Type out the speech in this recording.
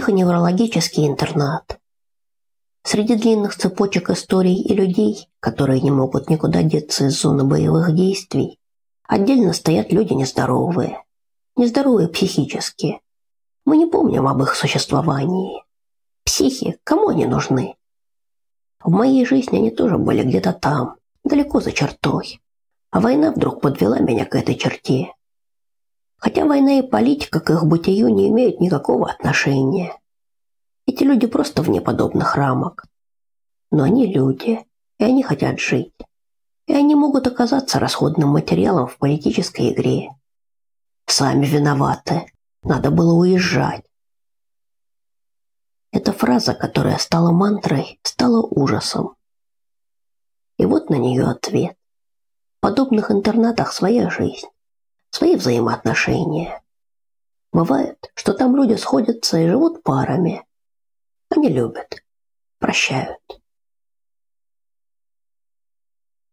Психоневрологический интернат. Среди длинных цепочек историй и людей, которые не могут никуда деться из зоны боевых действий, отдельно стоят люди нездоровые. Нездоровые психически. Мы не помним об их существовании. Психи, кому они нужны? В моей жизни они тоже были где-то там, далеко за чертой. А война вдруг подвела меня к этой черте. Хотя война и политика к их бытию не имеют никакого отношения. Эти люди просто вне подобных рамок. Но они люди, и они хотят жить. И они могут оказаться расходным материалом в политической игре. Сами виноваты. Надо было уезжать. Эта фраза, которая стала мантрой, стала ужасом. И вот на нее ответ. В подобных интернатах своя жизнь, свои взаимоотношения. Бывает, что там люди сходятся и живут парами, они любят, прощают.